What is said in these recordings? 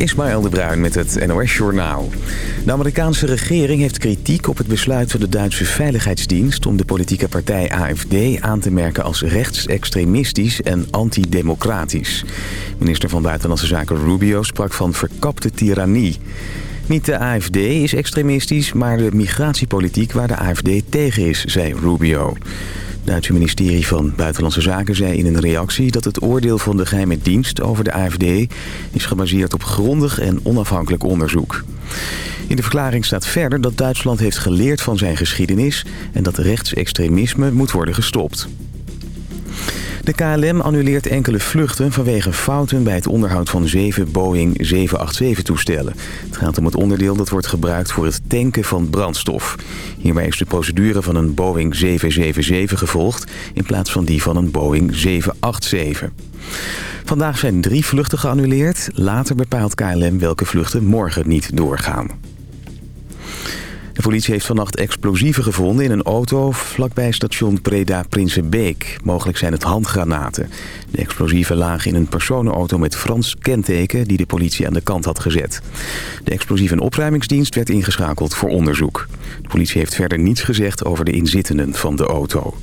Ismaël de Bruin met het NOS Journaal. De Amerikaanse regering heeft kritiek op het besluit van de Duitse Veiligheidsdienst... om de politieke partij AFD aan te merken als rechtsextremistisch en antidemocratisch. Minister van Buitenlandse Zaken Rubio sprak van verkapte tirannie. Niet de AFD is extremistisch, maar de migratiepolitiek waar de AFD tegen is, zei Rubio. Het Duitse ministerie van Buitenlandse Zaken zei in een reactie... dat het oordeel van de geheime dienst over de AFD... is gebaseerd op grondig en onafhankelijk onderzoek. In de verklaring staat verder dat Duitsland heeft geleerd van zijn geschiedenis... en dat rechtsextremisme moet worden gestopt. De KLM annuleert enkele vluchten vanwege fouten bij het onderhoud van zeven Boeing 787-toestellen. Het gaat om het onderdeel dat wordt gebruikt voor het tanken van brandstof. Hierbij is de procedure van een Boeing 777 gevolgd in plaats van die van een Boeing 787. Vandaag zijn drie vluchten geannuleerd. Later bepaalt KLM welke vluchten morgen niet doorgaan. De politie heeft vannacht explosieven gevonden in een auto vlakbij station Preda-Prinsenbeek. Mogelijk zijn het handgranaten. De explosieven lagen in een personenauto met Frans kenteken die de politie aan de kant had gezet. De explosieve opruimingsdienst werd ingeschakeld voor onderzoek. De politie heeft verder niets gezegd over de inzittenden van de auto.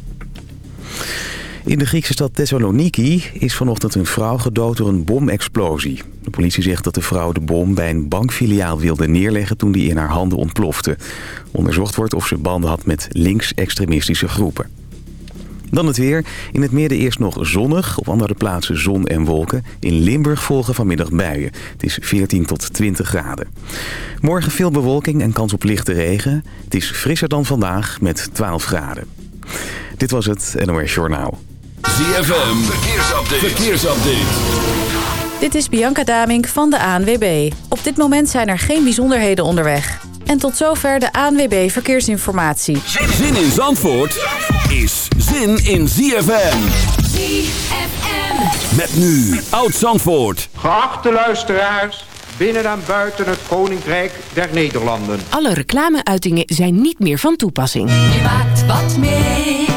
In de Griekse stad Thessaloniki is vanochtend een vrouw gedood door een bomexplosie. De politie zegt dat de vrouw de bom bij een bankfiliaal wilde neerleggen toen die in haar handen ontplofte. Onderzocht wordt of ze banden had met links-extremistische groepen. Dan het weer. In het midden eerst nog zonnig. Op andere plaatsen zon en wolken. In Limburg volgen vanmiddag buien. Het is 14 tot 20 graden. Morgen veel bewolking en kans op lichte regen. Het is frisser dan vandaag met 12 graden. Dit was het NOS Journaal. ZFM, verkeersupdate. verkeersupdate. Dit is Bianca Damink van de ANWB. Op dit moment zijn er geen bijzonderheden onderweg. En tot zover de ANWB Verkeersinformatie. Zin in Zandvoort is zin in ZFM. ZFM. Met nu Oud Zandvoort. Geachte luisteraars, binnen en buiten het Koninkrijk der Nederlanden. Alle reclameuitingen zijn niet meer van toepassing. Je maakt wat mee.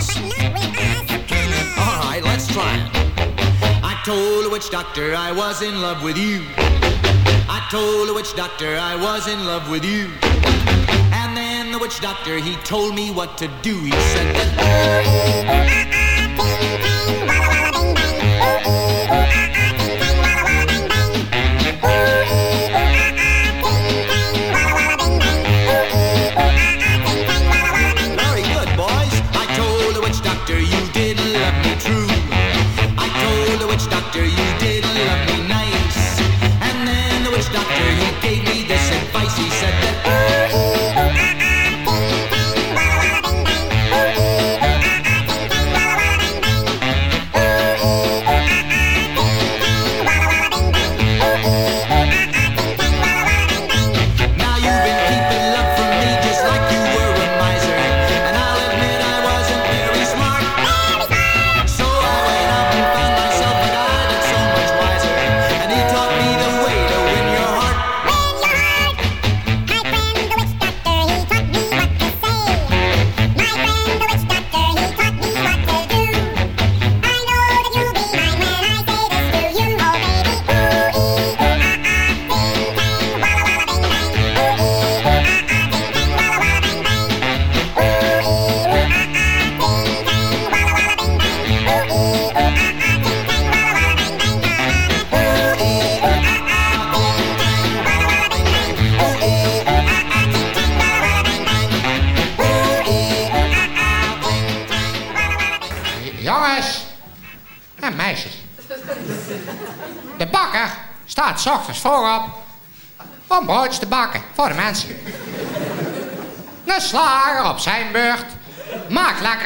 Record once. All right, let's try it. I told the witch doctor I was in love with you. I told the witch doctor I was in love with you. And then the witch doctor, he told me what to do. He said that...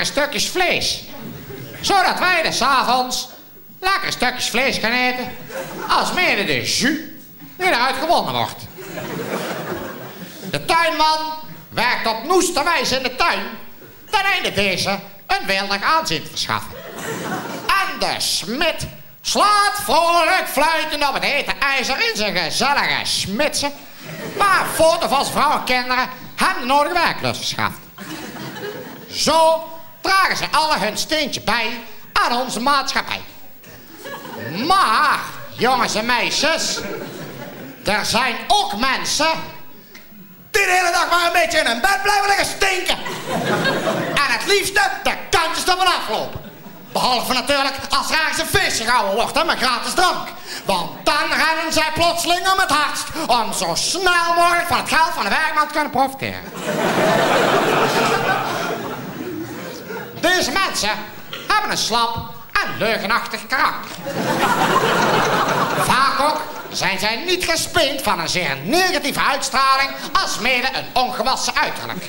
stukjes vlees. Zodat wij de avonds lekkere stukjes vlees gaan eten. Als mede de jus die eruit gewonnen wordt. De tuinman werkt op noeste wijze in de tuin. Ten einde deze een wildig aanzien te verschaffen. En de smid slaat vrolijk fluitend op het hete ijzer in zijn gezellige smitsen. Maar van zijn vrouw en kinderen hem de nodige werklust verschaft. Zo dragen ze alle hun steentje bij aan onze maatschappij. Maar, jongens en meisjes, er zijn ook mensen die de hele dag maar een beetje in hun bed blijven liggen stinken. En het liefste de kantjes ervan aflopen. Behalve natuurlijk als er ergens een feestje gehouden wordt hè, met gratis drank. Want dan rennen zij plotseling om het hardst om zo snel mogelijk van het geld van de werkman te kunnen profiteren. Deze mensen hebben een slap en leugenachtig karakter. Vaak ook zijn zij niet gespeend van een zeer negatieve uitstraling als mede een ongewassen uiterlijk.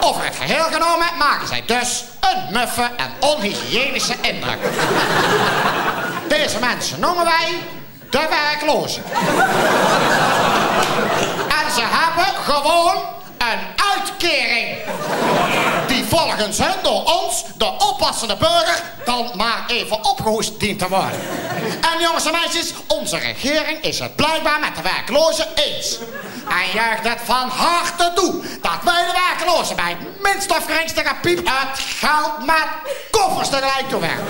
Over het geheel genomen maken zij dus een muffe en onhygiënische indruk. Deze mensen noemen wij de werklozen. En ze hebben gewoon een uitkering. Die volgens hen door ons, de oppassende burger, dan maar even opgehoest dient te worden. En jongens en meisjes, onze regering is het blijkbaar met de werklozen eens. En juicht het van harte toe dat wij de werklozen bij minst of geringste gepiep het geld met koffers tegelijk toewerken.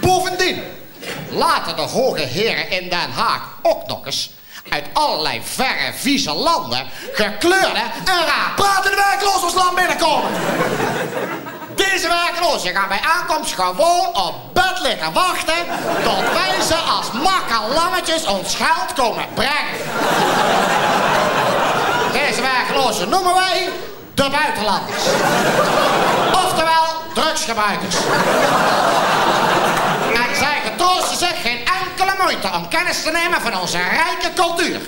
Bovendien laten de hoge heren in Den Haag ook nog eens uit allerlei verre, vieze landen gekleurde en raar pratende werklozen ons land binnenkomen. Deze werklozen gaan bij aankomst gewoon op bed liggen wachten tot wij ze als makkerlammetjes ons geld komen brengen. Deze werklozen noemen wij de buitenlanders. Oftewel drugsgebruikers. En zij getroosten zich geen enkele moeite om kennis te nemen van onze rijke cultuur.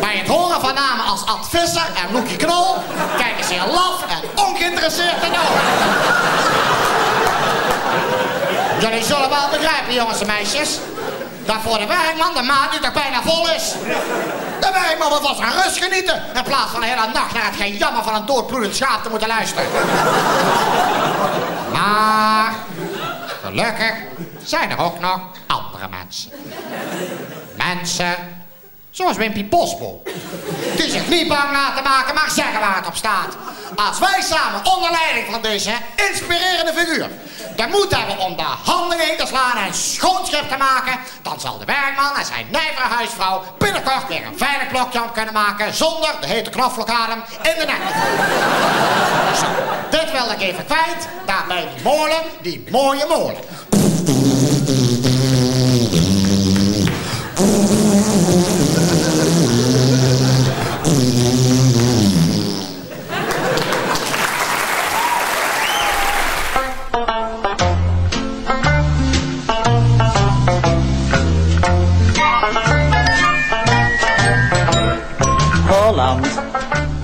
Bij het horen van namen als Ad Visser en Loekie Knol kijken ze laf en ongeïnteresseerd de ogen. Jullie zullen wel begrijpen, jongens en meisjes, dat voor de werkman de maat nu toch bijna vol is. De werkman wil van zijn rust genieten, in plaats van de hele nacht naar het gejammer van een doodbloedend schaap te moeten luisteren. Maar, gelukkig zijn er ook nog andere mensen. Zoals Wimpy Bosbol. Die zich niet bang laten maken, maar zeggen waar het op staat. Als wij samen onder leiding van deze inspirerende figuur de moed hebben om de handen in te slaan en schoonschrift te maken, dan zal de werkman en zijn nijvere huisvrouw binnenkort weer een veilig blokje op kunnen maken zonder de hete knoflookadem in de nek. Zo, dit wilde ik even kwijt. Daarbij die molen, die mooie molen.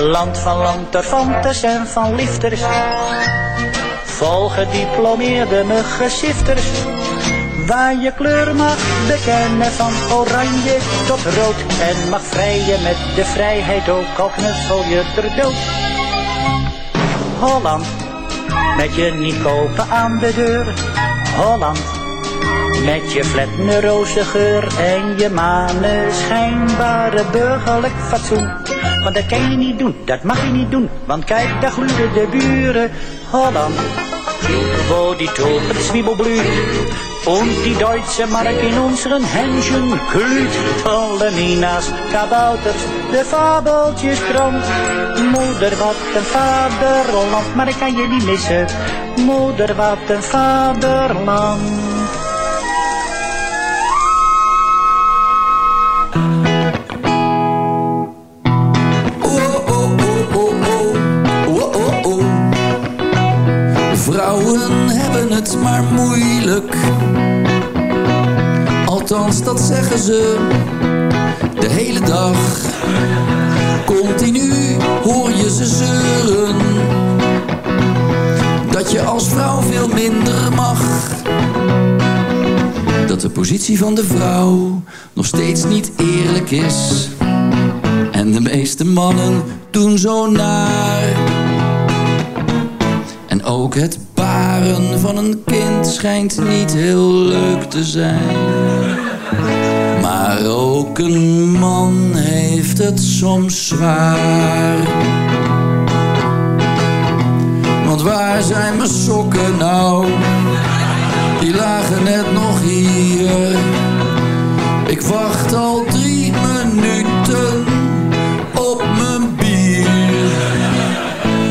Land van lanterfantes en van lifters. Vol gediplomeerde muggensifters. Waar je kleur mag bekennen van oranje tot rood. En mag vrijen met de vrijheid ook al knuffel je ter dood. Holland, met je niet kopen aan de deur. Holland, met je flatne roze geur en je schijnbare burgerlijk fatsoen. Want dat kan je niet doen, dat mag je niet doen, want kijk, daar gloeden de buren. Holland, wo die Tulpen zwiebelblüht und die deutsche Mark in unseren Händchen kühlt. Tolle Minas, Kabouters, de fabeltjes krant. Moeder, wat een vaderland, maar ik kan je niet missen. Moeder, wat een vaderland. Dat zeggen ze de hele dag. Continu hoor je ze zeuren. Dat je als vrouw veel minder mag. Dat de positie van de vrouw nog steeds niet eerlijk is. En de meeste mannen doen zo naar ook het baren van een kind schijnt niet heel leuk te zijn. Maar ook een man heeft het soms zwaar. Want waar zijn mijn sokken nou? Die lagen net nog hier. Ik wacht al drie minuten op mijn bier.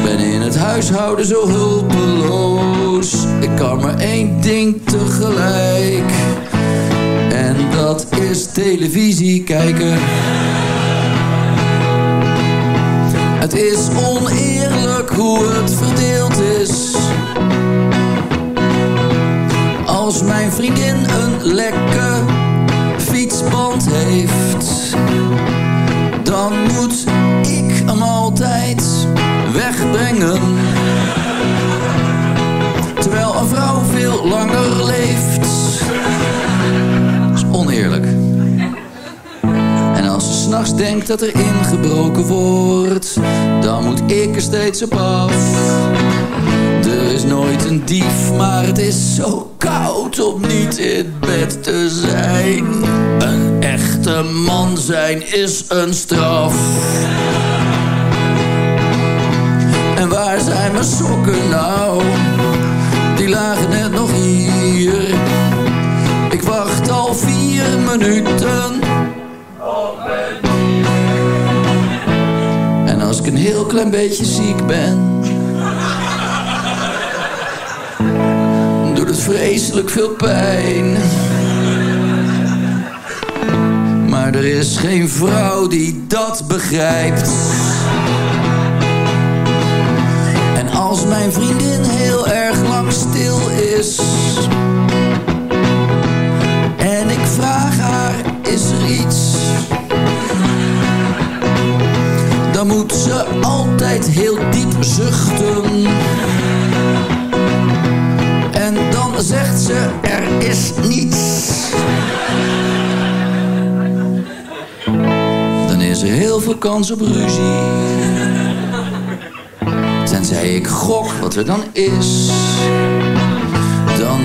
Ben in het huishouden zo hulpeloos. Ik kan maar één ding tegelijk. Dat is televisie kijken. Het is oneerlijk hoe het verdeeld is. Als mijn vriendin een lekke fietsband heeft, dan moet ik hem altijd wegbrengen. Terwijl een vrouw veel langer leeft. En als ze s'nachts denkt dat er ingebroken wordt, dan moet ik er steeds op af. Er is nooit een dief, maar het is zo koud om niet in bed te zijn. Een echte man zijn is een straf. En waar zijn mijn sokken nou? Die lagen net nog En als ik een heel klein beetje ziek ben... doet het vreselijk veel pijn. Maar er is geen vrouw die dat begrijpt. En als mijn vriendin heel erg lang stil is iets? Dan moet ze altijd heel diep zuchten En dan zegt ze, er is niets Dan is er heel veel kans op ruzie Tenzij ik gok wat er dan is.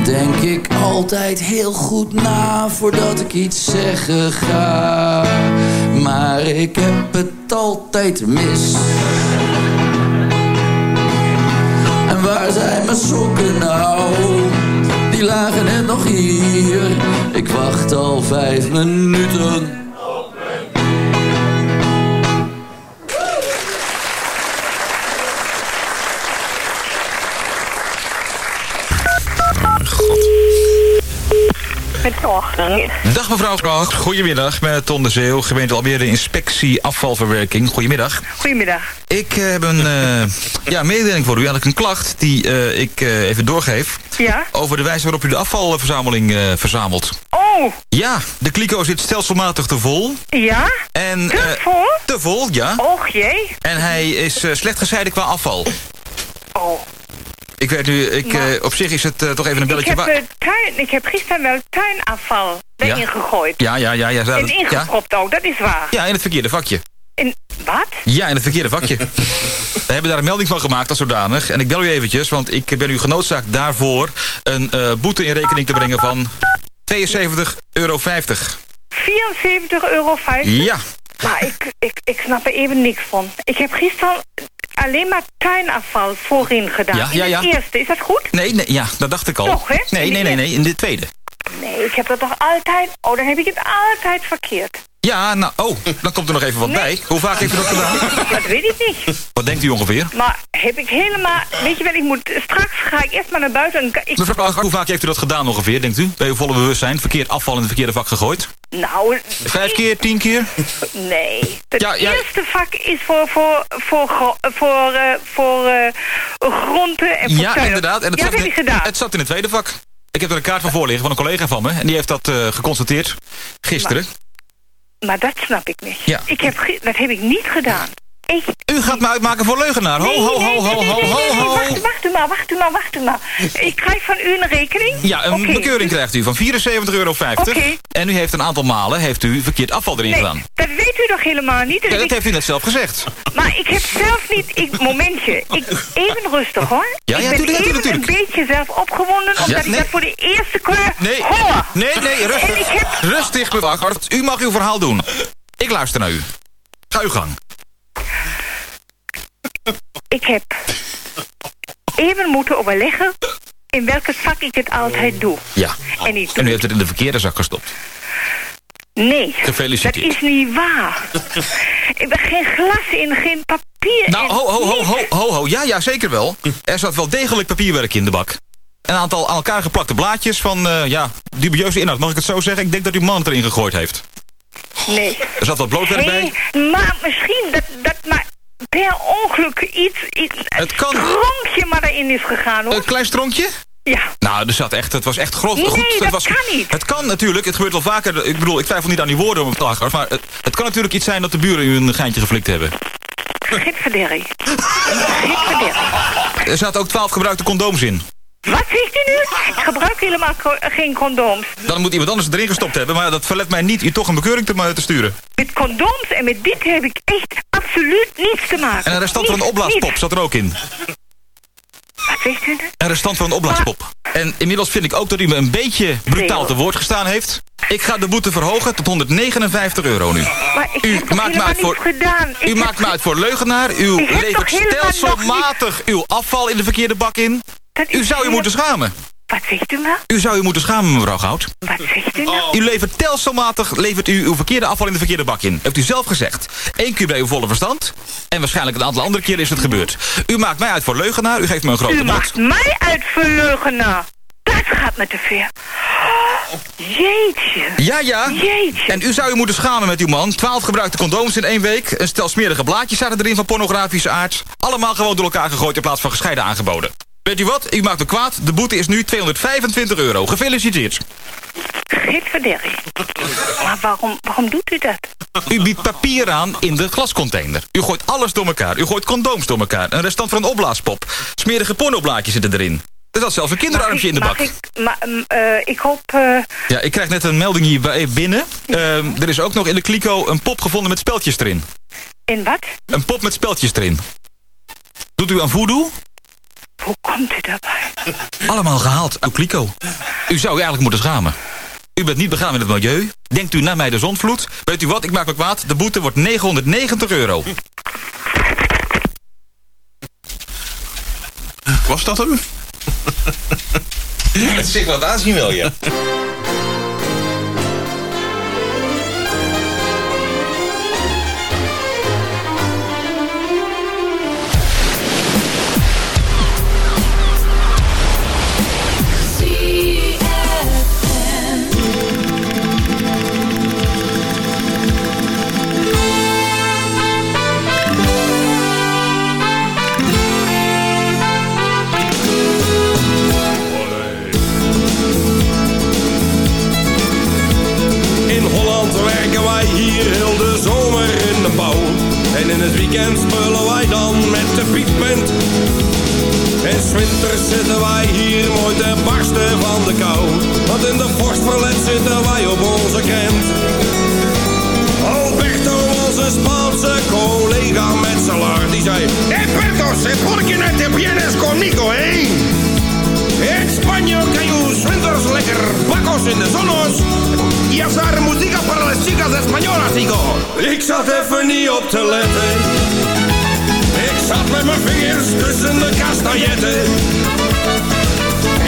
Denk ik altijd heel goed na voordat ik iets zeggen ga. Maar ik heb het altijd mis. En waar zijn mijn sokken nou? Die lagen net nog hier. Ik wacht al vijf minuten Dag mevrouw Kracht, goedemiddag. Met Ton de Zeeuw, gemeente Almere Inspectie Afvalverwerking. Goedemiddag. Goedemiddag. Ik heb een uh, ja, mededeling voor u, eigenlijk een klacht die uh, ik even doorgeef. Ja? Over de wijze waarop u de afvalverzameling verzamelt. Oh! Ja, de kliko zit stelselmatig te vol. Ja? En, te vol? Te vol, ja. Och jee. En hij is slecht gescheiden qua afval. Oh. Ik weet nu, ik, maar, uh, op zich is het uh, toch even een belletje... Ik heb, tuin, ik heb gisteren wel tuinafval erin ja. gegooid. Ja, ja, ja. ja en ingepropt ja. ook, dat is waar. Ja, in het verkeerde vakje. In wat? Ja, in het verkeerde vakje. We hebben daar een melding van gemaakt als zodanig. En ik bel u eventjes, want ik ben u genoodzaakt daarvoor... een eh, boete in rekening te brengen van 72,50 euro. 74,50 euro? Ja. Maar ik, ik, ik snap er even niks van. Ik heb gisteren alleen maar tuinafval voorin gedaan. Ja, ja, ja. In het eerste, is dat goed? Nee, nee, ja, dat dacht ik al. Toch, hè? Nee, nee, nee, nee, in de tweede. Nee, ik heb dat toch altijd... Oh, dan heb ik het altijd verkeerd. Ja, nou, oh, dan komt er nog even wat bij. Hoe vaak heeft u dat gedaan? Dat weet ik niet. Wat denkt u ongeveer? Maar heb ik helemaal... Weet je wel, ik moet... Straks ga ik eerst maar naar buiten. En ik, Mevrouw hoe vaak heeft u dat gedaan ongeveer, denkt u? Bij uw volle bewustzijn, verkeerd afval in het verkeerde vak gegooid? nou... Vijf keer, tien keer? Nee. Het Ja, ja. eerste vak is voor, voor, voor, voor, eh, voor groenten en voor Ja, tuin. inderdaad. En het, ja, zat dat heb ik gedaan. het zat in het tweede vak. Ik heb er een kaart van voor liggen van een collega van me. En die heeft dat eh, geconstateerd gisteren. Maar dat snap ik niet. Ja. Ik heb, dat heb ik niet gedaan. Ik... U gaat me uitmaken voor leugenaar. Ho, ho, ho, ho, ho, ho, ho. Wacht, wacht u maar, wacht u maar, wacht u maar. Ik krijg van u een rekening? Ja, een bekeuring krijgt u van 74,50 euro. Oké. En u heeft een aantal malen heeft u verkeerd afval erin Nee, gedaan. dat weet u toch helemaal niet? Ja, dat ik- heeft u net zelf gezegd. Maar ik heb zelf niet... Ik, momentje. Ik, even rustig hoor. Ja, ja, ik ben tuurlijk, even een beetje zelf opgewonden... omdat ik nee. dat voor de eerste keer Nee, hoor. nee, nee, En ik rustig. heb... Rustig, mevrouw. U mag uw verhaal doen. Ik luister naar u. Ga uw gang. Ik heb even moeten overleggen... in welke zak ik het altijd doe. Ja. En ik En u heeft het in de verkeerde zak gestopt. Nee, dat is niet waar. geen glas in, geen papier Nou, in. ho, ho, ho, ho, ho, ho. Ja, ja, zeker wel. Er zat wel degelijk papierwerk in de bak. Een aantal aan elkaar geplakte blaadjes van, eh, ja, dubieuze inhoud. Mag ik het zo zeggen? Ik denk dat uw man het erin gegooid heeft. Nee. Er zat wat blootwerk bij. Hey, maar misschien dat, dat maar per ongeluk iets, iets Het kan- stronkje maar erin is gegaan hoor. Een klein stronkje? Ja. Nou, er zat echt, het was echt grof. Nee, goed. dat was, kan niet. Het kan natuurlijk, het gebeurt wel vaker. Ik bedoel, ik twijfel niet aan die woorden, maar het, het kan natuurlijk iets zijn dat de buren u een geintje geflikt hebben. Gitverderrie. Gitverderrie. Er zaten ook twaalf gebruikte condooms in. Wat zegt u nu? Ik gebruik helemaal geen condooms. Dan moet iemand anders erin gestopt hebben, maar dat verlet mij niet u toch een bekeuring te, te sturen. Met condooms en met dit heb ik echt absoluut niets te maken. En een restant van een opblaaspop zat er ook in. Wat zegt u nu? Een restant van een opblaaspop. En inmiddels vind ik ook dat u me een beetje brutaal te woord gestaan heeft. Ik ga de boete verhogen tot 159 euro nu. Maar ik U heb maakt me uit voor, gedaan. Ik u maakt me uit voor leugenaar. U levert stelselmatig uw afval in de verkeerde bak in. U zou u moeten schamen. Wat zegt u nou? U zou u moeten schamen, mevrouw Goud. Wat zegt u nou? U levert stelselmatig levert u uw verkeerde afval in de verkeerde bak in. Heeft u zelf gezegd. Eén keer bij uw volle verstand. En waarschijnlijk een aantal andere keren is het gebeurd. U maakt mij uit voor leugenaar. U geeft me een grote U bot. maakt mij uit voor leugenaar. Dat gaat me te ver. Jeetje. Ja, ja. Jeetje. En u zou u moeten schamen met uw man. Twaalf gebruikte condooms in één week. Een stel smerige blaadjes zaten erin van pornografische aard. Allemaal gewoon door elkaar gegooid in plaats van gescheiden aangeboden. Weet u wat? U maakt me kwaad. De boete is nu 225 euro. Gefeliciteerd. Gitverderrie. Maar waarom, waarom doet u dat? U biedt papier aan in de glascontainer. U gooit alles door elkaar. U gooit condooms door elkaar. Een restant van een opblaaspop. Smerige pornoblaadjes zitten erin. Er zat zelfs een kinderarmpje in de bak. Ik, maar, eh, ik hoop... eh, Ja, ik krijg net een melding hier binnen. Ehm, er is ook nog in de kliko een pop gevonden met speltjes erin. in wat? Een pop met speltjes erin. Doet u aan voodoo? Hoe komt u daarbij? Allemaal gehaald uit kliko. U zou u eigenlijk moeten schamen. U bent niet begaan met het milieu. Denkt u na mij de zonvloed? Weet u wat, ik maak me kwaad. De boete wordt 990 euro. Was dat hem? Het zit wat aanzien wel, ja. Hier heel de zomer in de bouw. En in het weekend spullen wij dan met de piekpunt. En winters zitten wij hier mooi te barsten van de kou. Want in de vorstverlet zitten wij op onze krent. Alberto, onze Spaanse de collega met salaar. Die zei, eh Bertos, eh, porque no te vienes conmigo, eh? Kan je winters lekker bakkos in de zonos. Y hacer música para las chicas españolas, hijo. Ik zat even niet op te letten. Ik zat met mijn vingers tussen de kastanjetten.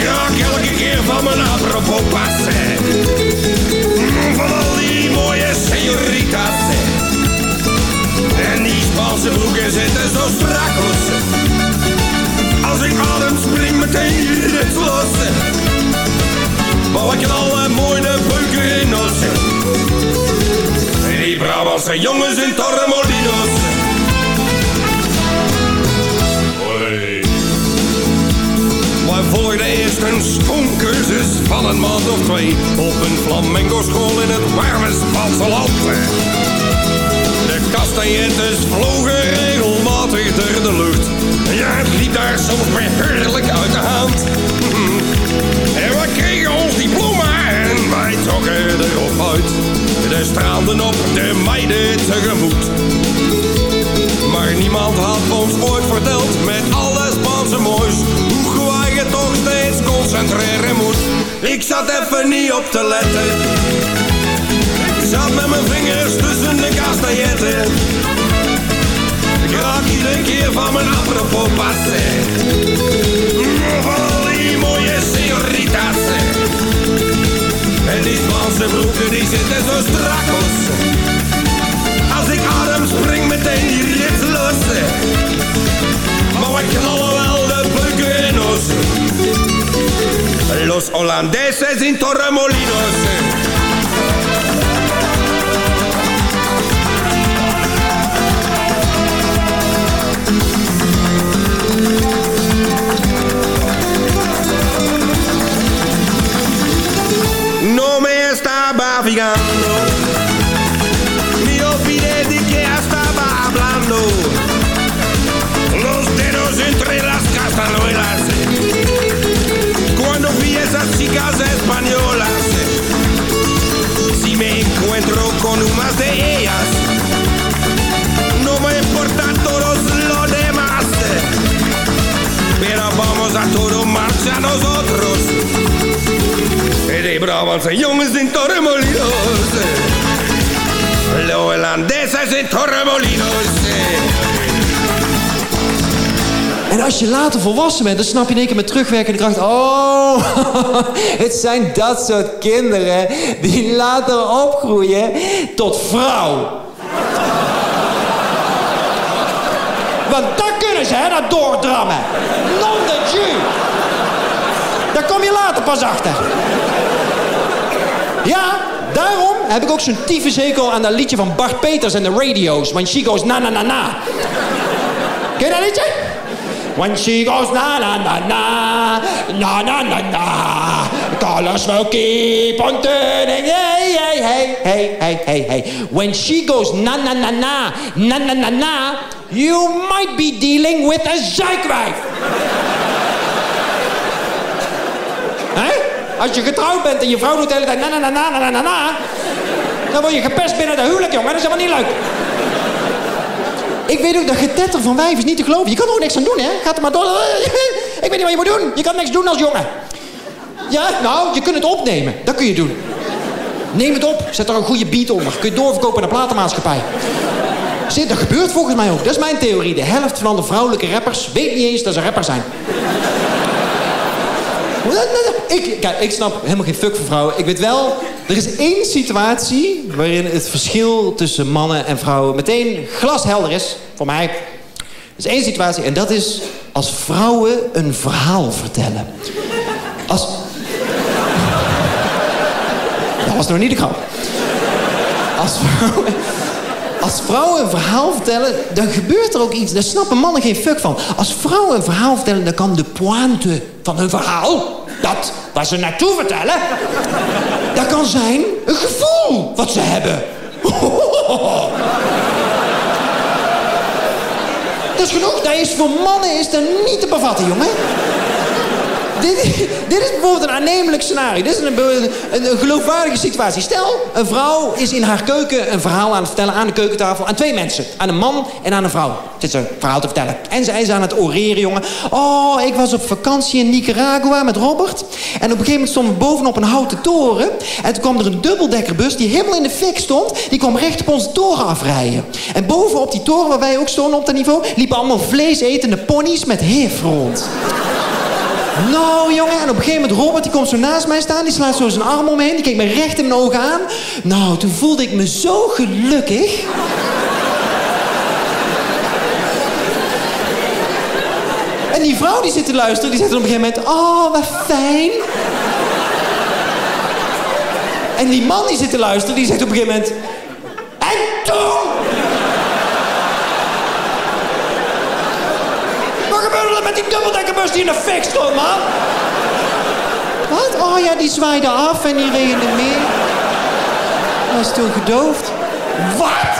Raak elke keer van mijn apropos passen. Van al die mooie senoritas. En die Spaanse broeken zitten zo strakos. Als ik adem spring meteen het los. Maar wat je alle mooie beuken in ons. Die Brabantse jongens in Torremolinos. Hoi. Wij volgden eerst een schoolcursus van een maand of twee op een flamenco school in het warme Spaanse land. De kastanjettes vlogen regelmatig door de lucht. Ja, het liep daar soms beheerlijk uit de hand. En we kregen ons diploma en wij trokken erop uit. De straalden op de meiden tegemoet. Maar niemand had ons ooit verteld met alle Spaanse moois hoe gewoon je toch steeds concentreren moet. Ik zat even niet op te letten. Ik zat met mijn vingers tussen de kastanjetten. Raak iedere keer van mijn apropos passen. Van die mooie senoritas. En die Spaanse broeken die zitten zo strakos. Als ik adem spring meteen die rits los. Maar wat knallen wel de beuken in ons. Los Holandeses in Torremolinos. Fijando Ni olvidé de que estaba hablando. Los dedos entre las castañuelas Cuando vi esas chicas españolas. Si me encuentro con unas de ellas No me importa todos lo demás. Pero vamos a todo marcha nosotros De Brabantse jongens in Torremolinos Los Holandeses in Torremolinos En als je later volwassen bent, dan snap je in één keer met terugwerkende kracht... Oh, het zijn dat soort kinderen die later opgroeien tot vrouw. Want dat kunnen ze, hè, dat doordrammen. Non de Dieu. Daar kom je later pas achter. Ja, daarom heb ik ook zo'n tyfushekel aan dat liedje van Bart Peters en de radio's. When she goes na na na na. Ken je dat liedje? When she goes na na na na, na na na na. Colors will keep on turning, hey hey hey hey hey hey hey. When she goes na na na na, na na na na, you might be dealing with a zeikwijf. Hè? Als je getrouwd bent en je vrouw doet de hele tijd na na na na na na na, dan word je gepest binnen de huwelijk, jongen. Dat is helemaal niet leuk. Ik weet ook dat getetter van wijf is niet te geloven. Je kan er ook niks aan doen, hè? Gaat er maar door. Ik weet niet wat je moet doen. Je kan niks doen als jongen. Ja, nou, je kunt het opnemen. Dat kun je doen. Neem het op. Zet er een goede beat onder. Kun je doorverkopen naar de platenmaatschappij. Zit, dat gebeurt volgens mij ook. Dat is mijn theorie. De helft van de vrouwelijke rappers weet niet eens dat ze rapper zijn. Ik, kijk, ik snap helemaal geen fuck van vrouwen. Ik weet wel, er is één situatie waarin het verschil tussen mannen en vrouwen meteen glashelder is. Voor mij. Er is één situatie en dat is als vrouwen een verhaal vertellen. Als... Dat was nog niet de grap. Als vrouwen... Als vrouwen een verhaal vertellen, dan gebeurt er ook iets. Daar snappen mannen geen fuck van. Als vrouwen een verhaal vertellen, dan kan de pointe van hun verhaal... dat waar ze naartoe vertellen... dat kan zijn een gevoel wat ze hebben. Dat is genoeg. Dat is voor mannen is dat niet te bevatten, jongen. Dit, is bijvoorbeeld een aannemelijk scenario. Dit is een, een, een geloofwaardige situatie. Stel, een vrouw is in haar keuken een verhaal aan het vertellen aan de keukentafel. Aan twee mensen. Aan een man en aan een vrouw. Zit ze een verhaal te vertellen. En zij is aan het oreren, jongen. Oh, ik was op vakantie in Nicaragua met Robert. En op een gegeven moment stonden we bovenop een houten toren. En toen kwam er een dubbeldekkerbus die helemaal in de fik stond. Die kwam recht op onze toren afrijden. En bovenop die toren waar wij ook stonden op dat niveau... liepen allemaal vleesetende ponies met hif rond. Nou, jongen, en op een gegeven moment Robert, die komt zo naast mij staan. Die slaat zo zijn arm om me heen. Die keek me recht in mijn ogen aan. Nou, toen voelde ik me zo gelukkig. En die vrouw die zit te luisteren, die zegt op een gegeven moment... Oh, wat fijn. En die man die zit te luisteren, die zegt op een gegeven moment... En toen... gebeurde er met die dubbeldekkerbus die in de fik stond, man? Wat? Oh ja, die zwaaide af en die regende meer. Hij was toen gedoofd. Wat?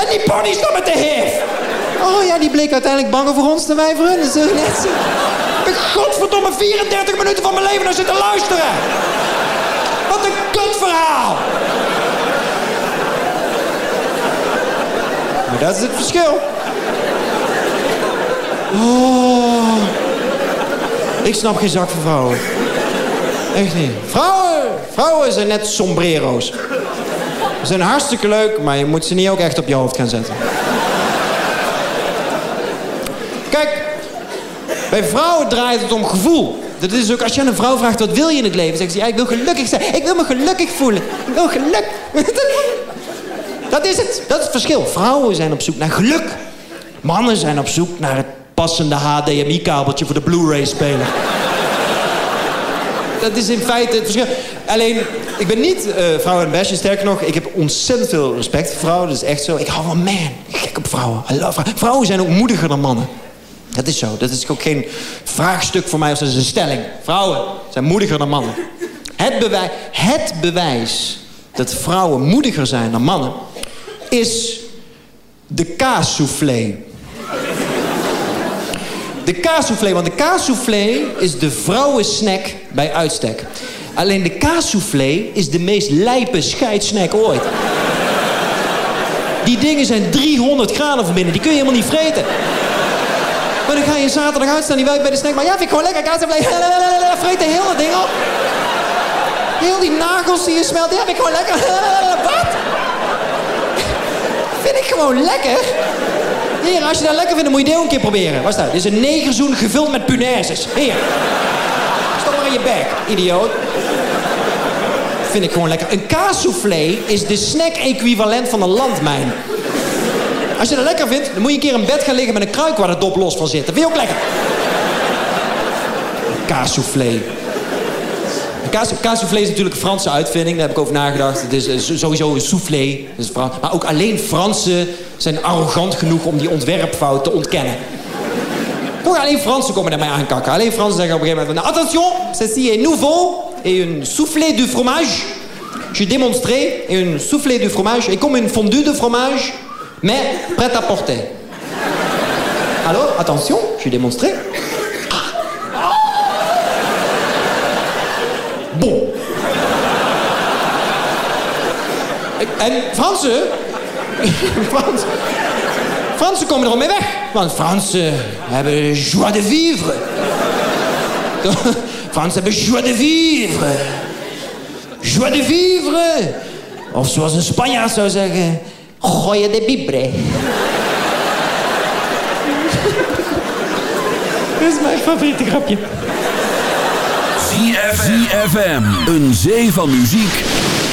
En die pony stond met de hif. Oh ja, die bleek uiteindelijk banger voor ons dan wij voor hun. Dat is net zo. Ik heb godverdomme 34 minuten van mijn leven naar zitten luisteren. Wat een kutverhaal. Maar dat is het verschil. Oh. Ik snap geen zak van vrouwen. Echt niet. Vrouwen, vrouwen zijn net sombrero's. Ze zijn hartstikke leuk, maar je moet ze niet ook echt op je hoofd gaan zetten. Kijk, bij vrouwen draait het om gevoel. Dat is ook als je aan een vrouw vraagt, wat wil je in het leven? Zegt ze, ja, ik wil gelukkig zijn. Ik wil me gelukkig voelen. Ik wil geluk. Dat is het. Dat is het verschil. Vrouwen zijn op zoek naar geluk. Mannen zijn op zoek naar het passende HDMI-kabeltje voor de Blu-ray-speler. Dat is in feite het verschil. Alleen, ik ben niet uh, vrouw en besje. Sterker nog, ik heb ontzettend veel respect voor vrouwen. Dat is echt zo. Ik hou van man. Gek op vrouwen. I vrouwen. Vrouwen zijn ook moediger dan mannen. Dat is zo. Dat is ook geen vraagstuk voor mij. Is een stelling. Vrouwen zijn moediger dan mannen. Het, bewij het bewijs dat vrouwen moediger zijn dan mannen... is de kaassoufflé. De kaassoufflé, want de kaassoufflé is de vrouwensnack bij uitstek. Alleen de kaassoufflé is de meest lijpe scheidsnack ooit. Die dingen zijn 300 graden van binnen, die kun je helemaal niet vreten. Maar dan ga je zaterdag uitstaan, die werkt bij de snack. Maar ja, vind ik gewoon lekker kaassoufflé. Vreet de hele ding op. Heel die nagels die je smelt, die heb ik gewoon lekker. Wat? Vind ik gewoon lekker. Als je dat lekker vindt, moet je ook een keer proberen. Wat is dat? Dit is een negerzoen gevuld met punaises. Hier. Stop maar in je bek, idioot. Vind ik gewoon lekker. Een kaassoufflé is de snack-equivalent van een landmijn. Als je dat lekker vindt, dan moet je een keer in bed gaan liggen met een kruik waar de dop los van zit. Dat vind je ook lekker. Kaassoufflé. Kaassoufflé is natuurlijk een Franse uitvinding. Daar heb ik over nagedacht. Het is uh, sowieso een soufflé. Maar ook alleen Fransen zijn arrogant genoeg om die ontwerpfout te ontkennen. Toch alleen Fransen komen daarmee aankakken. Alleen Fransen zeggen op een gegeven moment... Attention, ceci est nouveau et une soufflé du fromage. Je démonstré et une soufflé du fromage et comme une fondue de fromage, mais prête à porter. Alors, attention, je démonstré. En Fransen... Frans, Fransen komen er al mee weg. Want Fransen hebben joie de vivre. Fransen hebben joie de vivre. Joie de vivre. Of zoals een Spanjaard zou zeggen... Goeie de bibre. Dat is mijn favoriete grapje. ZFM. Een zee van muziek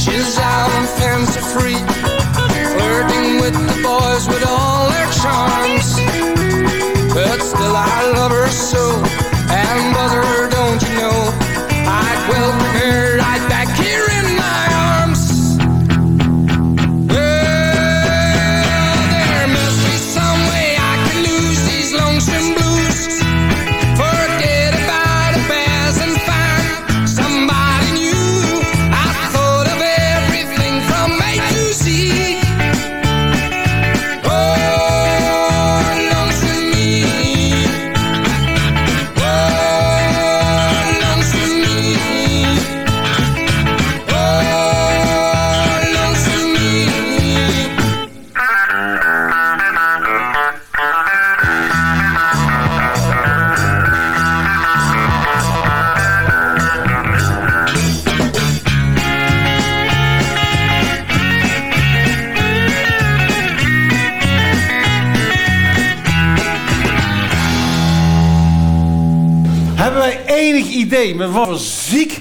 She's out and fancy free, idee met wat voor ziek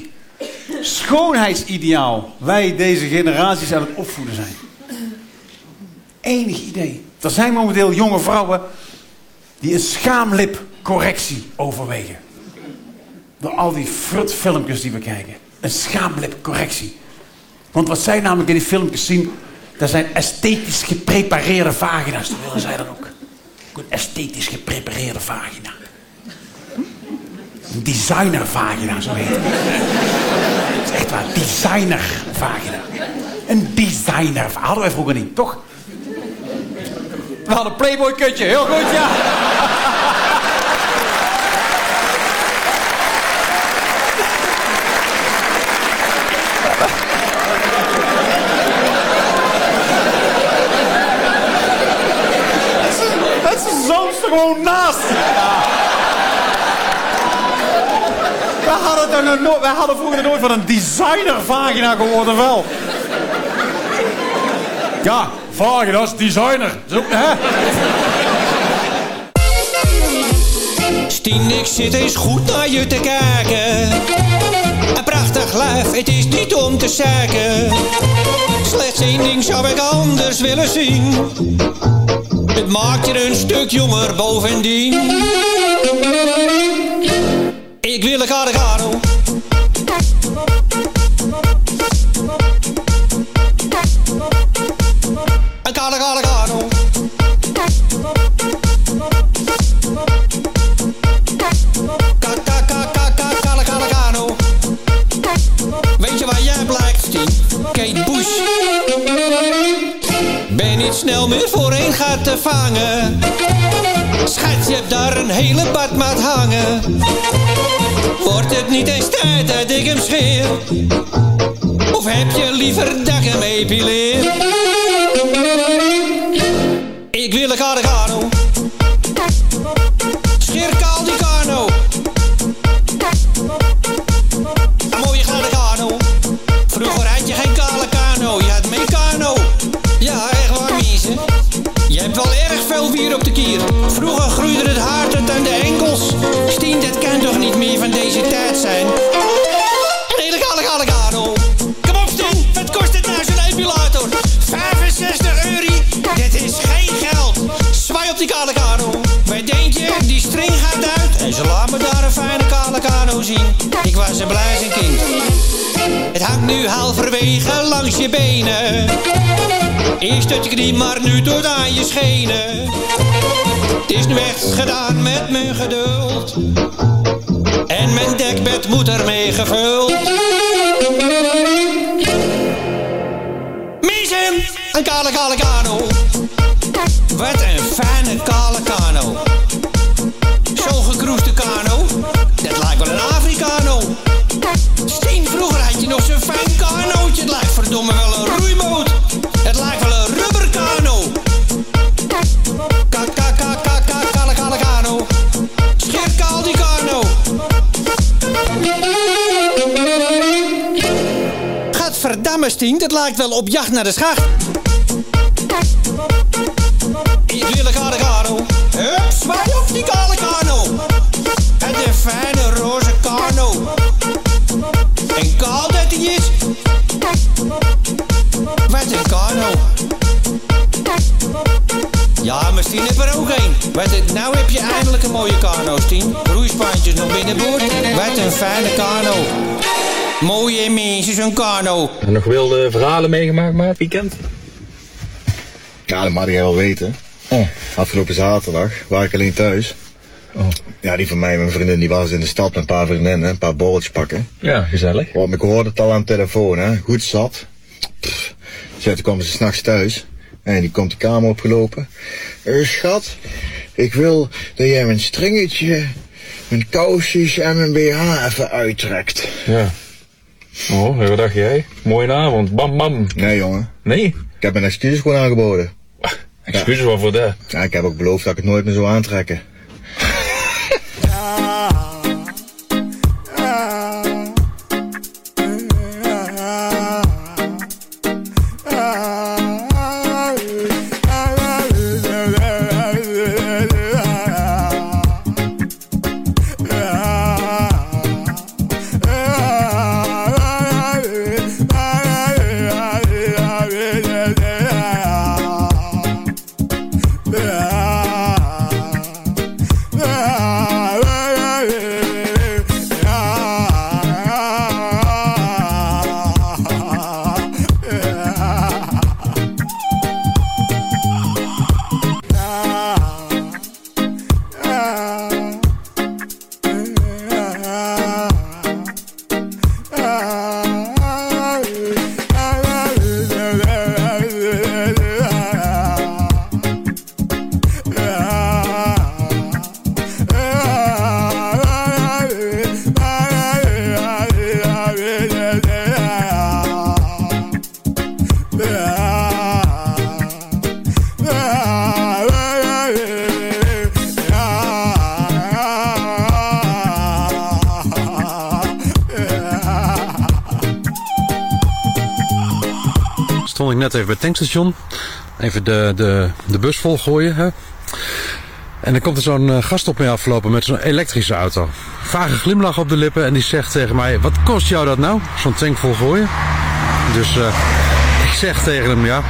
schoonheidsideaal wij deze generaties aan het opvoeden zijn? Enig idee. Er zijn momenteel jonge vrouwen die een schaamlipcorrectie overwegen. Door al die frutfilmpjes die we kijken. Een schaamlipcorrectie. Want wat zij namelijk in die filmpjes zien, dat zijn esthetisch geprepareerde vagina's. Dat willen zij dan. Ook Een esthetisch geprepareerde vagina. Een designervagina, zo heet het. Is echt waar, designervagina. Een designer. Hadden wij vroeger niet, toch? We hadden Playboy kutje, heel goed, ja. Het is een zoons er gewoon naast. We hadden, wij hadden vroeger nooit van een designervagina gehoord, of wel? Ja, vagina's, designer. Zo, hè? Stien, ik zit eens goed naar je te kijken. Een prachtig lijf, het is niet om te zeiken. Slechts één ding zou ik anders willen zien. Het maakt je een stuk jonger bovendien. Ik wil een cargano. Of heb je liever dat epileer? Ik wil een Gargano. Kost het nou zo'n epilator? 65 euro. Dit is geen geld. Zwaai op die kale kano. Wat denk je? Die string gaat uit. En ze laat me daar een fijne kale kano zien. Ik was een blij kind. Het hangt nu halverwege langs je benen. Eerst tot je knie, maar nu tot aan je schenen. Het is nu echt gedaan met mijn geduld. En mijn dekbed moet ermee gevuld. Een kale kale kano. Wat een fijne kale kano. Zo'n gekroeste kano, dat lijkt wel een Afrikano. Steen, vroeger had je nog zo'n fijn kanootje. Het lijkt verdomme wel een roeiboot. Het lijkt wel een rubberkano. Ka ka ka ka ka kale kale kano. Scheer kaal die kano. Gadverdamme Stien, dat lijkt wel op jacht naar de schacht. Maar Stien heeft er ook een. Wat het, nou heb je eindelijk een mooie kano, Stien. Roeispantjes nog binnenboord. Wat een fijne kano. Mooie mensen, zo'n kano. En nog wilde verhalen meegemaakt, maat, weekend? Ja, dat mag jij wel weten. Afgelopen zaterdag waar ik alleen thuis. Ja, die van mij, mijn vriendin, die was in de stad met een paar vriendinnen, een paar borreltjes pakken. Ja, gezellig. Want ik hoorde het al aan de telefoon, hè. Goed zat. Pff. Toen kwam ze s'nachts thuis. En die komt de kamer opgelopen. Eh, schat, ik wil dat jij mijn stringetje, mijn kousjes en mijn BH even uittrekt. Ja. Oh, wat dacht jij? Mooie avond, bam bam. Nee, jongen. Nee? Ik heb mijn excuses gewoon aangeboden. Excuses waarvoor dat? Ja, ik heb ook beloofd dat ik het nooit meer zou aantrekken. Even de, de, de bus volgooien. Hè? En dan komt er zo'n eh, gast op mij aflopen met zo'n elektrische auto. Vage glimlach op de lippen en die zegt tegen mij... Wat kost jou dat nou? Zo'n tank volgooien? Dus eh, ik zeg tegen hem, ja...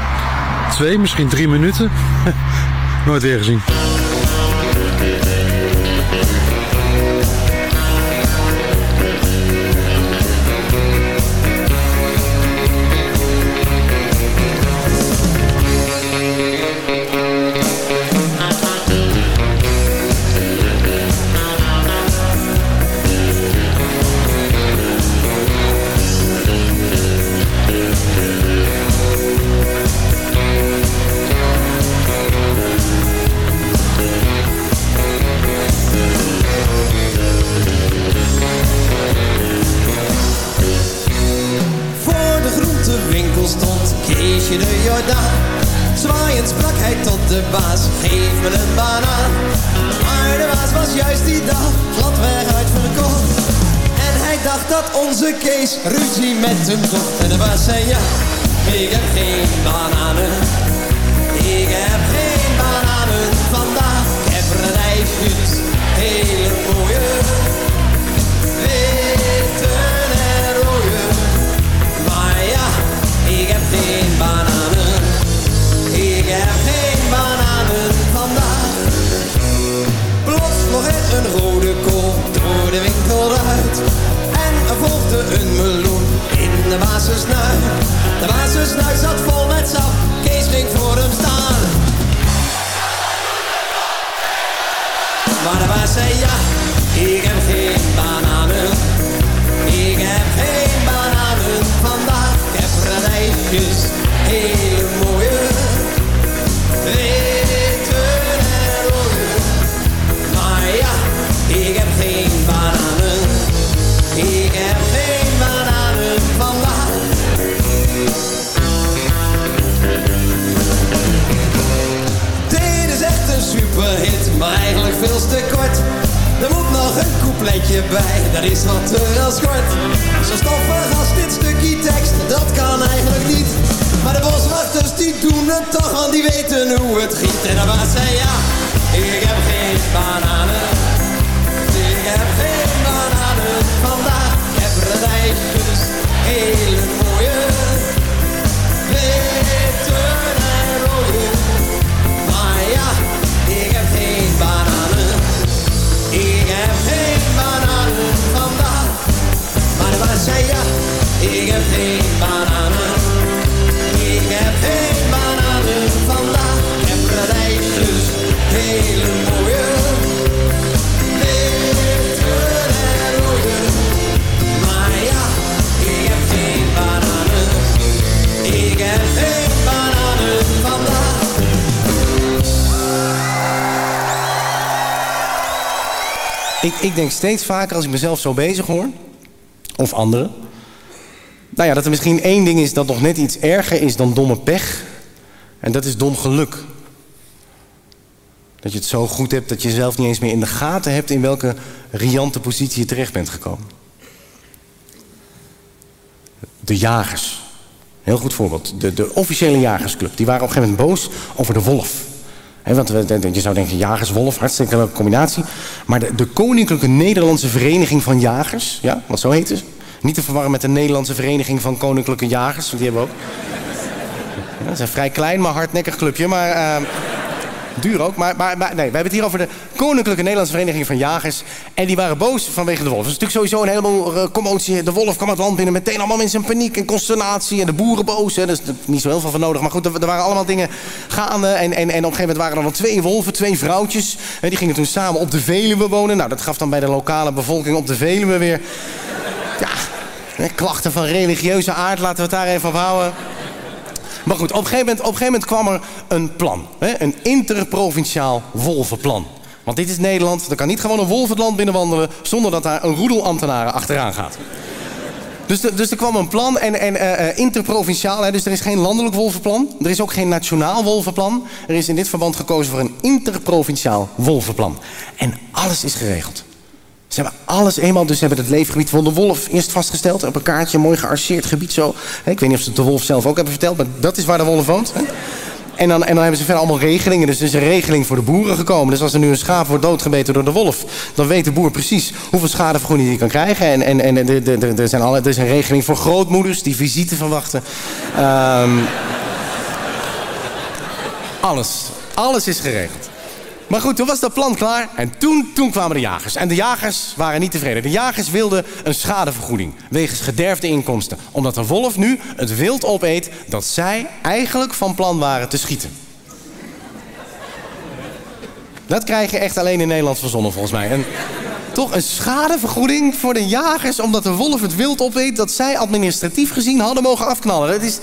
Twee, misschien drie minuten. Nooit weer gezien. Denk steeds vaker als ik mezelf zo bezig hoor, of anderen. Nou ja, dat er misschien één ding is dat nog net iets erger is dan domme pech. En dat is dom geluk. Dat je het zo goed hebt dat je zelf niet eens meer in de gaten hebt in welke riante positie je terecht bent gekomen. De jagers. Heel goed voorbeeld. De, de officiële jagersclub. Die waren op een gegeven moment boos over de wolf. Want je zou denken, jagers-wolf, hartstikke leuke combinatie. Maar de, de Koninklijke Nederlandse Vereniging van Jagers, ja, want zo heet het. Niet te verwarren met de Nederlandse Vereniging van Koninklijke Jagers, want die hebben we ook. Dat is een vrij klein, maar hardnekkig clubje, maar eh, duur ook. Maar, maar, nee, we hebben het hier over de Koninklijke Nederlandse Vereniging van Jagers. En die waren boos vanwege de wolf. Is natuurlijk sowieso een heleboel eh, commotie. De wolf kwam het land binnen, meteen allemaal in paniek en consternatie. En de boeren boos, hè. daar is niet zo heel veel van nodig. Maar goed, er, er waren allemaal dingen gaande. En, en, en op een gegeven moment waren er dan twee wolven, twee vrouwtjes. Hè, die gingen toen samen op de Veluwe wonen. Nou, dat gaf dan bij de lokale bevolking op de Veluwe weer... Ja, klachten van religieuze aard, laten we het daar even op houden. Maar goed, op een gegeven moment, op een gegeven moment kwam er een plan. Hè? Een interprovinciaal wolvenplan. Want dit is Nederland. Er kan niet gewoon een wolf het land binnenwandelen... zonder dat daar een roedel ambtenaren achteraan gaat. Dus, dus er kwam een plan en, en eh, eh, interprovinciaal. Hè, dus er is geen landelijk wolvenplan. Er is ook geen nationaal wolvenplan. Er is in dit verband gekozen voor een interprovinciaal wolvenplan. En alles is geregeld. Ze hebben alles eenmaal, dus ze hebben het leefgebied van de wolf eerst vastgesteld. Op een kaartje, mooi gearcheerd gebied zo. Ik weet niet of ze het de wolf zelf ook hebben verteld, maar dat is waar de wolf woont. En dan, en dan hebben ze verder allemaal regelingen. Dus er is een regeling voor de boeren gekomen. Dus als er nu een schaap wordt doodgebeten door de wolf... dan weet de boer precies hoeveel schadevergoeding hij kan krijgen. En, en, en er, er zijn alle, er is een regeling voor grootmoeders die visite verwachten. Ehm, alles. Alles is geregeld. Maar goed, toen was dat plan klaar en toen, toen kwamen de jagers. En de jagers waren niet tevreden. De jagers wilden een schadevergoeding wegens gederfde inkomsten. Omdat de wolf nu het wild opeet dat zij eigenlijk van plan waren te schieten. Dat krijg je echt alleen in Nederland verzonnen volgens mij. En toch een schadevergoeding voor de jagers... omdat de wolf het wild opeet dat zij administratief gezien hadden mogen afknallen. Dat is,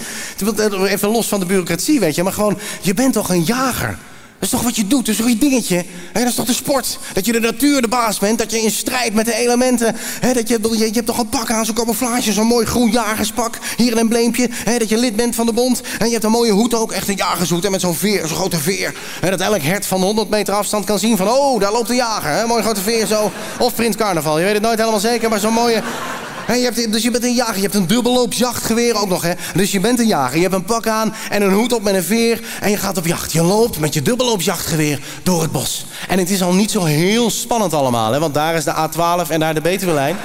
even los van de bureaucratie, weet je. Maar gewoon, je bent toch een jager? Dat is toch wat je doet, dat is toch je dingetje? Hè, dat is toch de sport? Dat je de natuur de baas bent, dat je in strijd met de elementen... Dat je, je, je hebt toch een pak aan, zo'n camouflage, zo'n mooi groen jagerspak. Hier een embleempje, dat je lid bent van de bond. En je hebt een mooie hoed ook, echt een jagershoed, hè, met zo'n veer, zo'n grote veer. Dat elk hert van 100 meter afstand kan zien van... oh, daar loopt de jager, hè, mooi grote veer zo. Of Prins Carnaval, je weet het nooit helemaal zeker, maar zo'n mooie... Je hebt, dus je bent een jager, je hebt een dubbelloops jachtgeweer ook nog, hè. Dus je bent een jager, je hebt een pak aan en een hoed op met een veer... en je gaat op jacht. Je loopt met je dubbelloops jachtgeweer door het bos. En het is al niet zo heel spannend allemaal, hè. Want daar is de A12 en daar de Betuwelijn.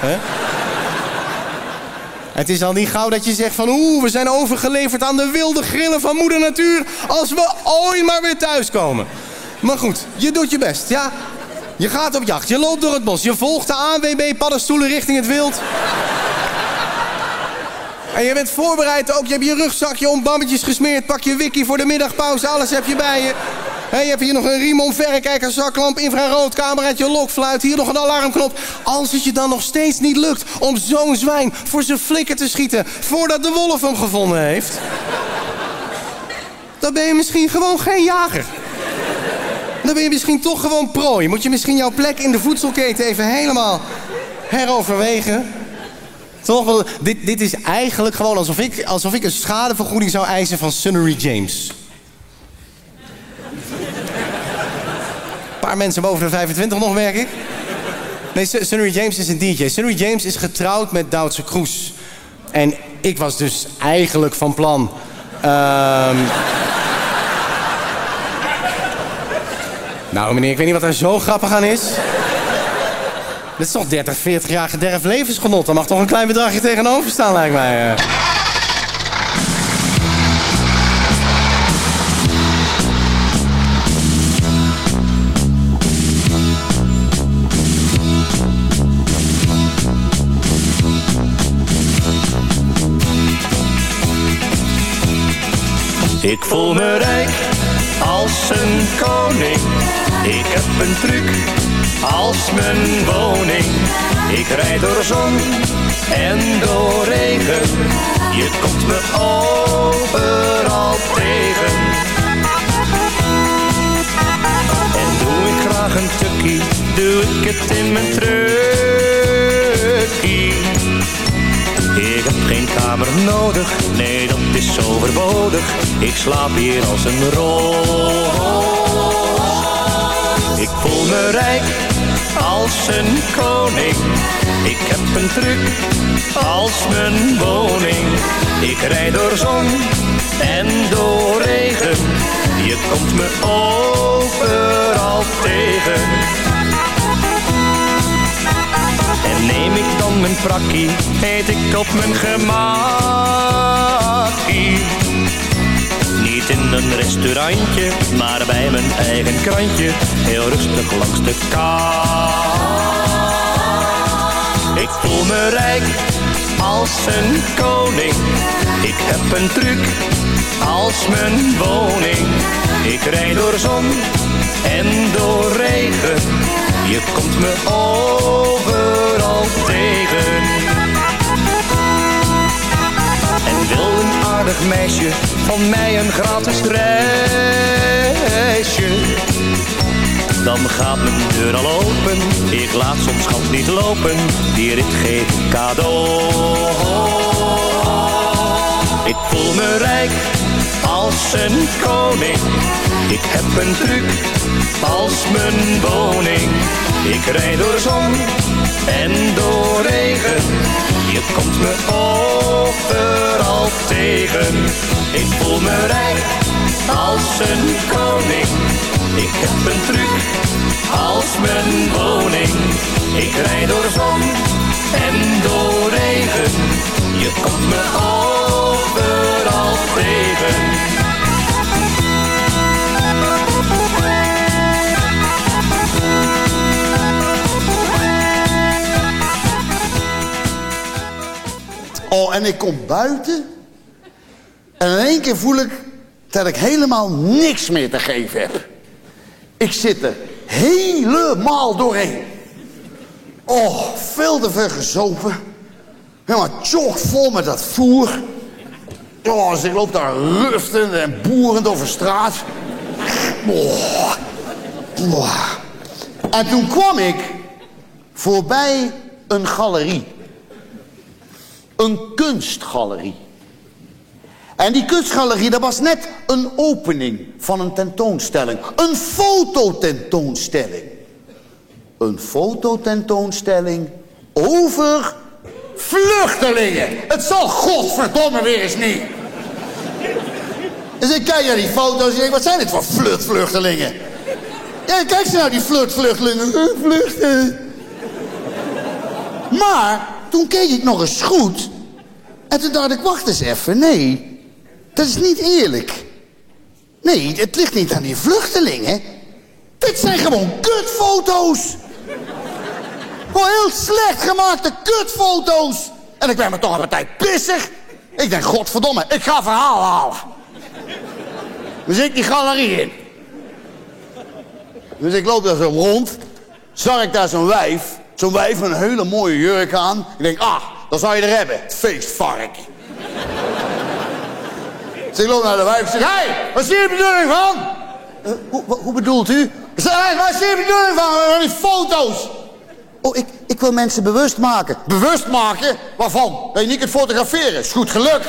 Het is al niet gauw dat je zegt van... oeh, we zijn overgeleverd aan de wilde grillen van moeder natuur... als we ooit maar weer thuiskomen. Maar goed, je doet je best, ja? Je gaat op jacht, je loopt door het bos... je volgt de ANWB paddenstoelen richting het wild... En je bent voorbereid ook. Je hebt je rugzakje om bammetjes gesmeerd. Pak je wiki voor de middagpauze. Alles heb je bij je. Hé, je hebt hier nog een Rimon verrekijker, zaklamp, infrarood, cameraatje, lokfluit. Hier nog een alarmknop. Als het je dan nog steeds niet lukt om zo'n zwijn voor zijn flikker te schieten... voordat de wolf hem gevonden heeft... dan ben je misschien gewoon geen jager. Dan ben je misschien toch gewoon prooi. Moet je misschien jouw plek in de voedselketen even helemaal heroverwegen... Toch? Dit, dit is eigenlijk gewoon alsof ik, alsof ik een schadevergoeding zou eisen van Sunnery James. Een paar mensen boven de 25 nog, merk ik. Nee, Sun- Sunnery James is een DJ. Sunnery James is getrouwd met Duitse Kroes. En ik was dus eigenlijk van plan... ehm, Nou, meneer, ik weet niet wat er zo grappig aan is. Dit is toch 30, 40 jaar gederf levensgenot. Daar mag toch een klein bedragje tegenover staan, lijkt mij. eh. Ik voel me rijk als een koning. Ik heb een truc als mijn woning. Ik rijd door zon en door regen. Je komt me overal tegen. En doe ik graag een tukkie, doe ik het in mijn trukkie. Ik heb geen kamer nodig, nee dat is overbodig. Ik slaap hier als een roos. Ik rijk als een koning. Ik heb een truc als mijn woning. Ik rijd door zon en door regen. Je komt me overal tegen. En neem ik dan mijn prakkie, eet ik op mijn gemakkie. Niet in een restaurantje, maar bij mijn eigen krantje. Heel rustig langs de kant. Ik voel me rijk als een koning. Ik heb een truc als mijn woning. Ik rijd door zon en door regen. Je komt me overal aardig meisje van mij een gratis reisje? Dan gaat mijn deur al open. Ik laat soms schat niet lopen. Die rit geef ik cadeau. Ik voel me rijk als een koning. Ik heb een truc als mijn woning. Ik rijd door zon en door regen. Je komt me overal tegen. Ik voel me rijk als een koning. Ik heb een truc als mijn woning. Ik rijd door zon en door regen. Je komt me overal tegen. En ik kom buiten. En in één keer voel ik dat ik helemaal niks meer te geven heb. Ik zit er helemaal doorheen. Oh, veel te veel gezopen. Helemaal chockvol met dat voer. Oh, dus ik loop daar ruftend en boerend over straat. Oh. Oh. En toen kwam ik voorbij een galerie. Een kunstgalerie. En die kunstgalerie, dat was net een opening van een tentoonstelling. Een fototentoonstelling. Een fototentoonstelling over Vluchtelingen! Het zal godverdomme weer eens niet. Dus ik kijk naar die foto's en denk, wat zijn dit voor vluchtvluchtelingen? Ja, kijk ze nou, die vluchtvluchtelingen. Vluchten. Maar toen keek ik nog eens goed. En toen dacht ik, wacht eens even, nee. Dat is niet eerlijk. Nee, het ligt niet aan die vluchtelingen. Dit zijn gewoon kutfoto's. Gewoon heel slecht gemaakte kutfoto's. En ik ben me toch een tijd pissig. Ik denk, godverdomme, ik ga verhaal halen. Dus ik die galerie in. Dus ik loop daar zo rond. Zag ik daar zo'n wijf. Zo'n wijf met een hele mooie jurk aan. Ik denk, ah, dan zou je er hebben. Feestvark. dus ik loop naar de wijf en zeg, hé, hey, wat is hier de bedoeling van? "Eh, hoe, hoe- bedoelt u? Hey, wat is hier de bedoeling van? Van die foto's. Oh, ik, ik wil mensen bewust maken. Bewust maken? Waarvan? Dat je niet kunt fotograferen. Is goed gelukt.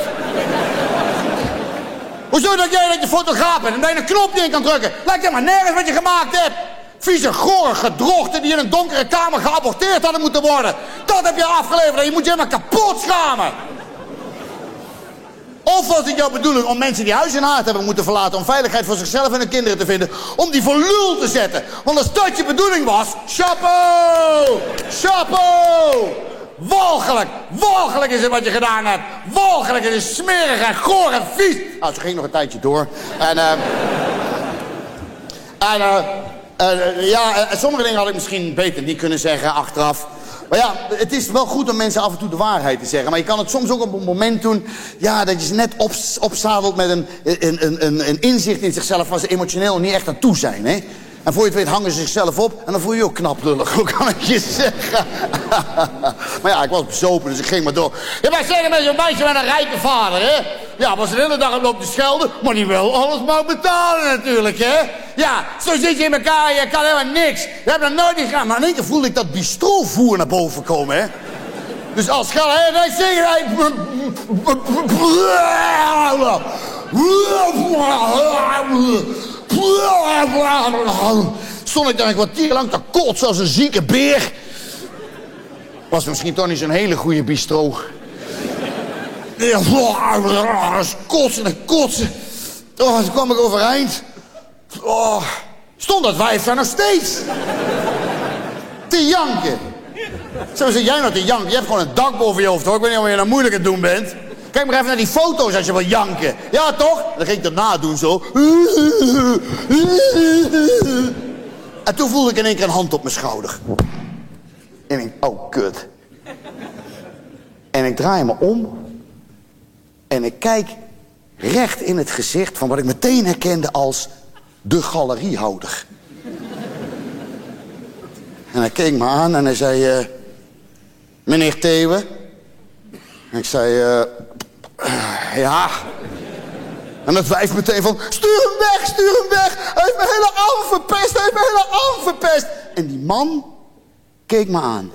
Hoezo dat jij dat je fotograaf bent en dat je een knop niet in kan drukken? Lijkt helemaal nergens wat je gemaakt hebt. Vieze, gore gedrochten die in een donkere kamer geaborteerd hadden moeten worden. Dat heb je afgeleverd en je moet je helemaal kapot schamen. Of was het jouw bedoeling om mensen die huis en haard hebben moeten verlaten... om veiligheid voor zichzelf en hun kinderen te vinden... om die voor lul te zetten? Want als dat je bedoeling was... Chapeau! Chapeau! Walgelijk! Walgelijk is het wat je gedaan hebt! Walgelijk! Het is smerig en goor en vies! Nou, ze ging nog een tijdje door. En, eh... en, eh... eh, ja, eh, sommige dingen had ik misschien beter niet kunnen zeggen achteraf. Maar ja, het is wel goed om mensen af en toe de waarheid te zeggen. Maar je kan het soms ook op een moment doen... Ja, dat je ze net op, opzadelt met een, een, een, een, inzicht in zichzelf... waar ze emotioneel niet echt aan toe zijn, hè? En voor je het weet hangen ze zichzelf op... en dan voel je je ook knap lullig, hoe kan ik je zeggen? maar ja, ik was bezopen, dus ik ging maar door. Je mag zeggen met zo'n meisje met een rijke vader, hè? Ja, was de hele dag op te schelden... maar die wil alles maar betalen natuurlijk, hè? Ja, zo zit je in elkaar, je kan helemaal niks. Je hebt er nooit iets gedaan. Maar in één voelde ik dat bistrovoer naar boven komen, hè? Dus als geld, hé, nee, zeg hij. Stond ik daar een kwartier lang te kotsen als een zieke beer. Was misschien toch niet zo'n hele goede bistro. Kotsen en kotsen. Oh, toen kwam ik overeind. Oh, stond dat wijf daar nog steeds. Te janken. Zo zit jij nou te janken. Je hebt gewoon een dak boven je hoofd hoor. Ik weet niet of je nou moeilijk aan het doen bent. Kijk maar even naar die foto's als je wil janken. Ja toch? Dan ging ik daarna doen zo. En toen voelde ik in één keer een hand op mijn schouder. En ik oh kut. En ik draai me om. En ik kijk recht in het gezicht van wat ik meteen herkende als de galeriehouder. En hij keek me aan en hij zei... eh, meneer Thewe? En ik zei... ja. En dat wijf meteen van... Stuur hem weg, stuur hem weg. Hij heeft mijn hele arm verpest, hij heeft mijn hele arm verpest. En die man keek me aan.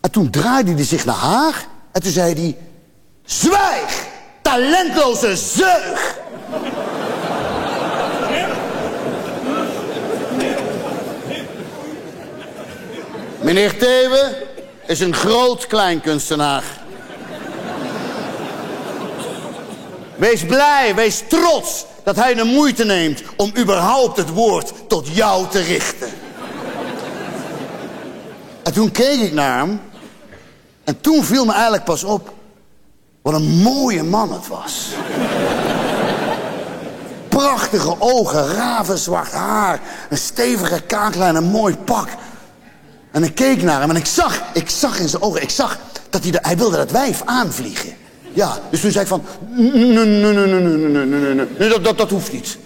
En toen draaide hij zich naar haar. En toen zei hij... Zwijg, talentloze zeug. Meneer Thewe is een groot kleinkunstenaar. Wees blij, wees trots dat hij de moeite neemt om überhaupt het woord tot jou te richten. En toen keek ik naar hem en toen viel me eigenlijk pas op wat een mooie man het was. Prachtige ogen, ravenzwart haar, een stevige kaaklijn, een mooi pak. En ik keek naar hem en ik zag, ik zag in zijn ogen, ik zag dat hij, de, hij wilde dat wijf aanvliegen. Ja, dus toen zei ik van... Nee, dat, dat, dat hoeft niet.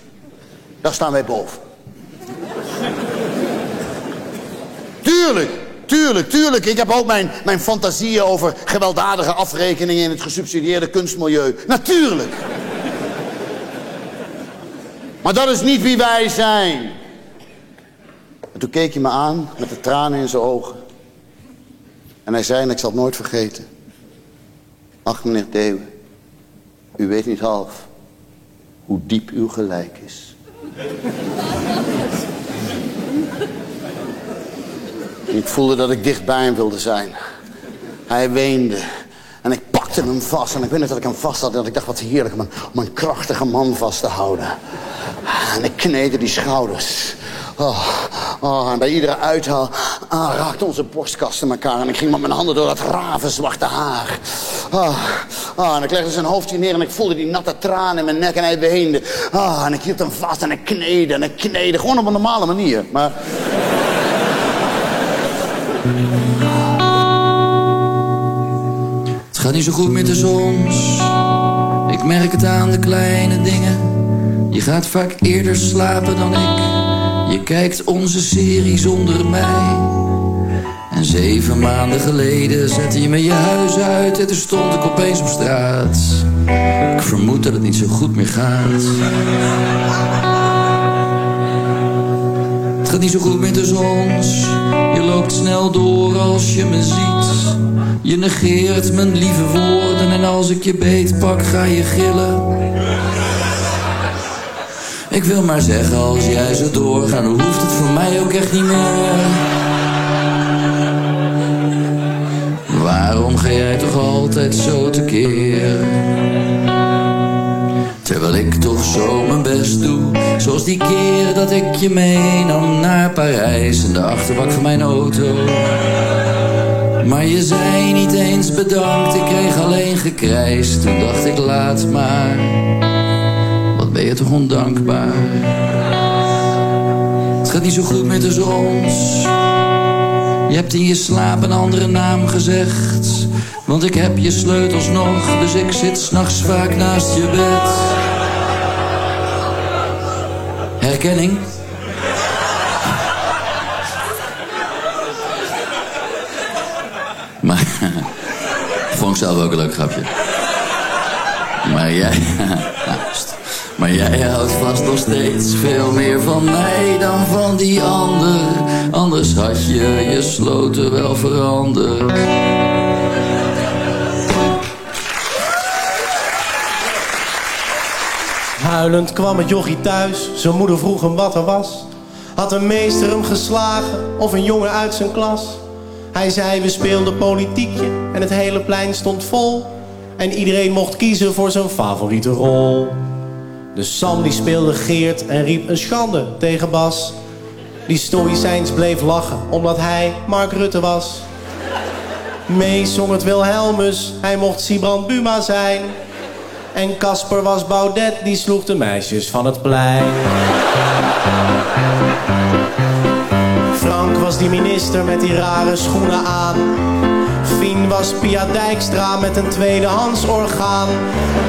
Daar staan wij boven. tuurlijk, tuurlijk, tuurlijk. Ik heb ook mijn, mijn fantasieën over gewelddadige afrekeningen... in het gesubsidieerde kunstmilieu. Natuurlijk. maar dat is niet wie wij zijn. En toen keek hij me aan met de tranen in zijn ogen. En hij zei, en ik zal het nooit vergeten... Ach, meneer Thewe, u weet niet half hoe diep uw gelijk is. Ik voelde dat ik dicht bij hem wilde zijn. Hij weende. En ik pakte hem vast. En ik weet niet dat ik hem vast had. En ik dacht, wat heerlijk om een, om een krachtige man vast te houden. En ik kneedde die schouders. Oh, oh, en bij iedere uithaal ah, raakten onze borstkasten elkaar. En ik ging met mijn handen door dat ravenzwarte haar. Ah, ah, en ik legde zijn hoofdje neer en ik voelde die natte tranen in mijn nek en hij weende. Ah, en ik hield hem vast en ik kneedde en ik kneedde. Gewoon op een normale manier. Maar... Het gaat niet zo goed met de zons. Ik merk het aan de kleine dingen. Je gaat vaak eerder slapen dan ik. Je kijkt onze serie zonder mij. En zeven maanden geleden zette je me je huis uit en toen stond ik opeens op straat. Ik vermoed dat het niet zo goed meer gaat. Het gaat niet zo goed met de zons. Je loopt snel door als je me ziet. Je negeert mijn lieve woorden en als ik je beet pak ga je gillen. Ik wil maar zeggen, als jij zo doorgaat, dan hoeft het voor mij ook echt niet meer. Waarom ga jij toch altijd zo tekeer? Terwijl ik toch zo mijn best doe Zoals die keer dat ik je meenam naar Parijs In de achterbak van mijn auto Maar je zei niet eens bedankt Ik kreeg alleen gekrijs Toen dacht ik laat maar ben je toch ondankbaar Het gaat niet zo goed met de zons Je hebt in je slaap een andere naam gezegd want ik heb je sleutels nog, dus ik zit s'nachts vaak naast je bed. Herkenning? Maar, vond ik zelf ook een leuk grapje. Maar jij, maar jij houdt vast nog steeds veel meer van mij dan van die ander. Anders had je je sloten wel veranderd. Huilend kwam het jochie thuis, zijn moeder vroeg hem wat er was. Had een meester hem geslagen of een jongen uit zijn klas? Hij zei we speelden politiekje en het hele plein stond vol. En iedereen mocht kiezen voor zijn favoriete rol. Dus Sam die speelde Geert en riep een schande tegen Bas. Die stoïcijns bleef lachen omdat hij Mark Rutte was. Mees zong het Wilhelmus, hij mocht Sibrand Buma zijn. En Casper was Baudet, die sloeg de meisjes van het plein. Frank was die minister met die rare schoenen aan. Was Pia Dijkstra met een tweedehands orgaan.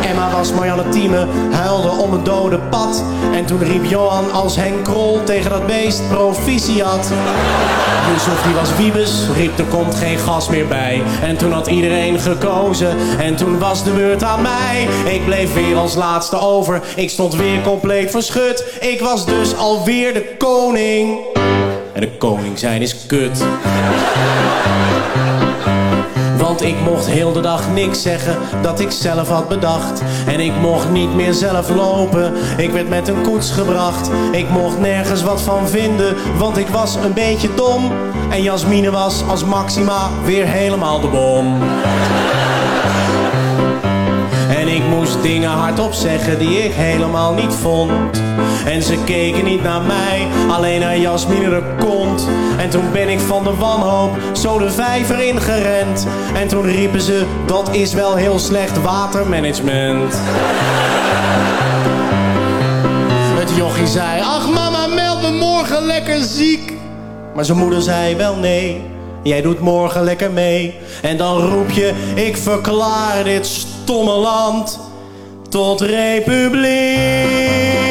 Emma was Marianne Thieme, huilde om het dode pad. En toen riep Johan als Henk Krol tegen dat beest proficiat. Yusuf die was Wiebes, riep er komt geen gas meer bij. En toen had iedereen gekozen en toen was de beurt aan mij. Ik bleef weer als laatste over, ik stond weer compleet verschut. Ik was dus alweer de koning. En de koning zijn is kut. Ik mocht heel de dag niks zeggen dat ik zelf had bedacht. En ik mocht niet meer zelf lopen, ik werd met een koets gebracht. Ik mocht nergens wat van vinden, want ik was een beetje dom. En Jasmine was als Maxima weer helemaal de bom. En ik moest dingen hardop zeggen die ik helemaal niet vond. En ze keken niet naar mij, alleen naar Jasmine kont. En toen ben ik van de wanhoop zo de vijver ingerend. En toen riepen ze, dat is wel heel slecht watermanagement. Het jochie zei, ach mama, meld me morgen lekker ziek. Maar zijn moeder zei, wel nee, jij doet morgen lekker mee. En dan roep je, ik verklaar dit stomme land tot republiek.